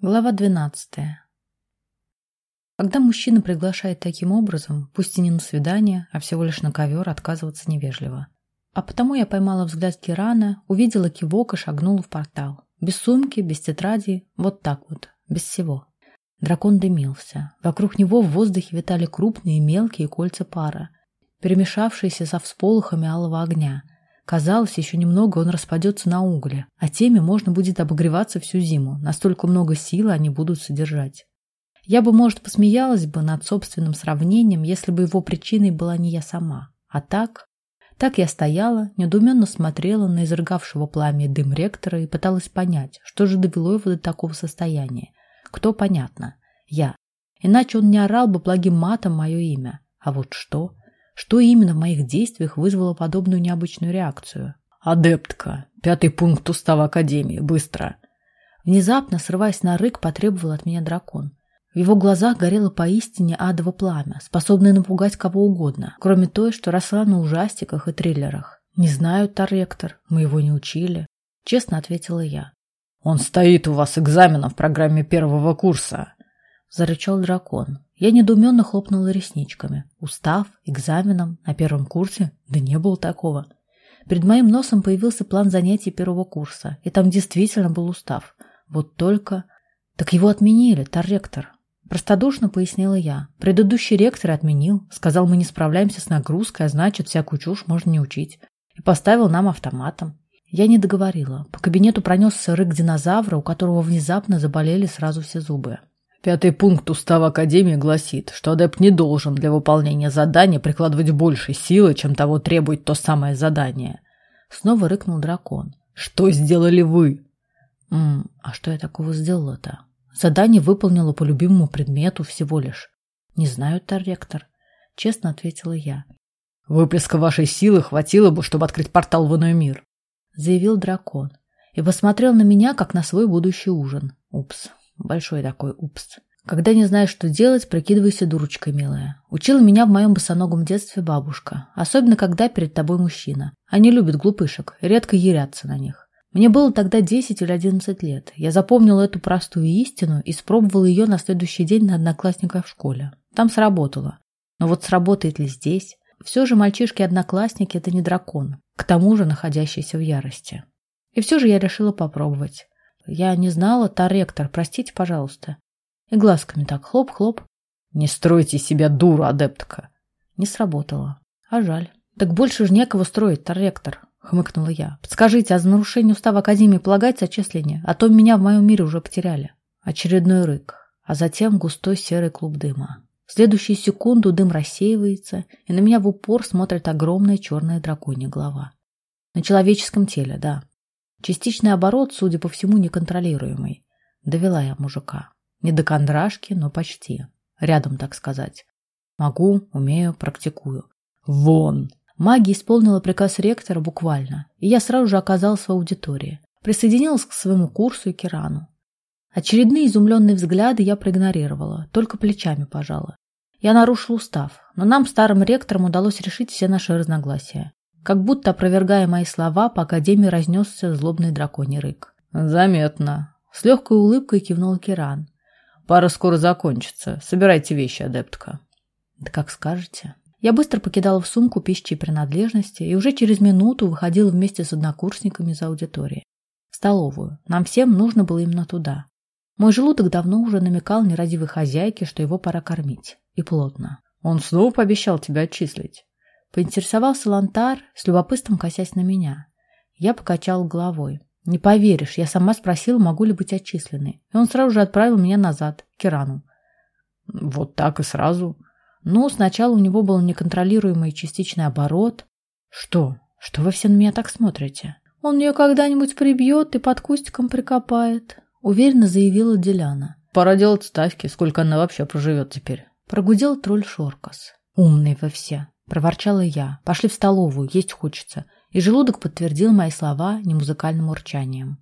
Глава 12. Когда мужчина приглашает таким образом, пусть и не на свидание, а всего лишь на ковер, отказываться невежливо. А потому я поймала взгляд Кирана, увидела кивок и шагнула в портал. Без сумки, без тетради, вот так вот, без всего. Дракон дымился. Вокруг него в воздухе витали крупные и мелкие кольца пара, перемешавшиеся со всполохами алого огня – Казалось, еще немного он распадется на угли, а теми можно будет обогреваться всю зиму, настолько много силы они будут содержать. Я бы, может, посмеялась бы над собственным сравнением, если бы его причиной была не я сама. А так... Так я стояла, недоуменно смотрела на изрыгавшего пламя дым ректора и пыталась понять, что же довело его до такого состояния. Кто, понятно. Я. Иначе он не орал бы благим матом мое имя. А вот что? Что именно в моих действиях вызвало подобную необычную реакцию? «Адептка! Пятый пункт устава Академии! Быстро!» Внезапно, срываясь на рык, потребовал от меня дракон. В его глазах горело поистине адово пламя, способное напугать кого угодно, кроме той, что росла на ужастиках и триллерах. «Не знаю, Торректор, мы его не учили», — честно ответила я. «Он стоит у вас экзаменом в программе первого курса», — зарычал дракон. Я недоуменно хлопнула ресничками. Устав, экзаменом, на первом курсе? Да не было такого. Перед моим носом появился план занятий первого курса, и там действительно был устав. Вот только... Так его отменили, торректор. Простодушно пояснила я. Предыдущий ректор отменил, сказал, мы не справляемся с нагрузкой, а значит, всякую чушь можно не учить. И поставил нам автоматом. Я не договорила. По кабинету пронесся рык динозавра, у которого внезапно заболели сразу все зубы. Пятый пункт Устава Академии гласит, что адепт не должен для выполнения задания прикладывать больше силы, чем того требует то самое задание. Снова рыкнул дракон. Что сделали вы? М а что я такого сделала-то? Задание выполнила по любимому предмету всего лишь. Не знаю, Торректор. Честно ответила я. Выплеска вашей силы хватило бы, чтобы открыть портал в иной мир. Заявил дракон. И посмотрел на меня, как на свой будущий ужин. Упс. Большой такой упс. Когда не знаешь, что делать, прикидывайся дурочкой, милая. Учила меня в моем босоногом детстве бабушка. Особенно, когда перед тобой мужчина. Они любят глупышек, редко ярятся на них. Мне было тогда 10 или 11 лет. Я запомнила эту простую истину и спробовала ее на следующий день на одноклассниках в школе. Там сработало. Но вот сработает ли здесь? Все же мальчишки-одноклассники – это не дракон, к тому же находящийся в ярости. И все же я решила попробовать. Я не знала, Торректор, простите, пожалуйста. И глазками так хлоп-хлоп. Не стройте себя дуру, адептка. Не сработало. А жаль. Так больше же некого строить, Торректор, хмыкнула я. Подскажите, а за нарушение устава Академии полагается отчисление? А то меня в моем мире уже потеряли. Очередной рык, а затем густой серый клуб дыма. В следующую секунду дым рассеивается, и на меня в упор смотрит огромная черная драконья голова. На человеческом теле, да. Частичный оборот, судя по всему, неконтролируемый. Довела я мужика. Не до кондрашки, но почти. Рядом, так сказать. Могу, умею, практикую. Вон! Магия исполнила приказ ректора буквально, и я сразу же оказалась в аудитории. Присоединилась к своему курсу и Кирану. Очередные изумленные взгляды я проигнорировала, только плечами пожала. Я нарушил устав, но нам, старым ректорам, удалось решить все наши разногласия. Как будто опровергая мои слова, по академии разнесся злобный драконий рык. «Заметно». С легкой улыбкой кивнул Киран. «Пара скоро закончится. Собирайте вещи, адептка». «Да как скажете». Я быстро покидала в сумку пищи и принадлежности и уже через минуту выходила вместе с однокурсниками из аудитории. В столовую. Нам всем нужно было именно туда. Мой желудок давно уже намекал нерадивой хозяйке, что его пора кормить. И плотно. «Он снова пообещал тебя отчислить?» Поинтересовался Лантар, с любопытством косясь на меня. Я покачал головой. Не поверишь, я сама спросила, могу ли быть отчисленной. И он сразу же отправил меня назад, к Кирану. Вот так и сразу? Ну, сначала у него был неконтролируемый частичный оборот. Что? Что вы все на меня так смотрите? Он ее когда-нибудь прибьет и под кустиком прикопает, уверенно заявила Деляна. Пора делать ставки, сколько она вообще проживет теперь. Прогудел тролль Шоркас. Умный вы все. Проворчала я. Пошли в столовую, есть хочется. И желудок подтвердил мои слова немузыкальным урчанием.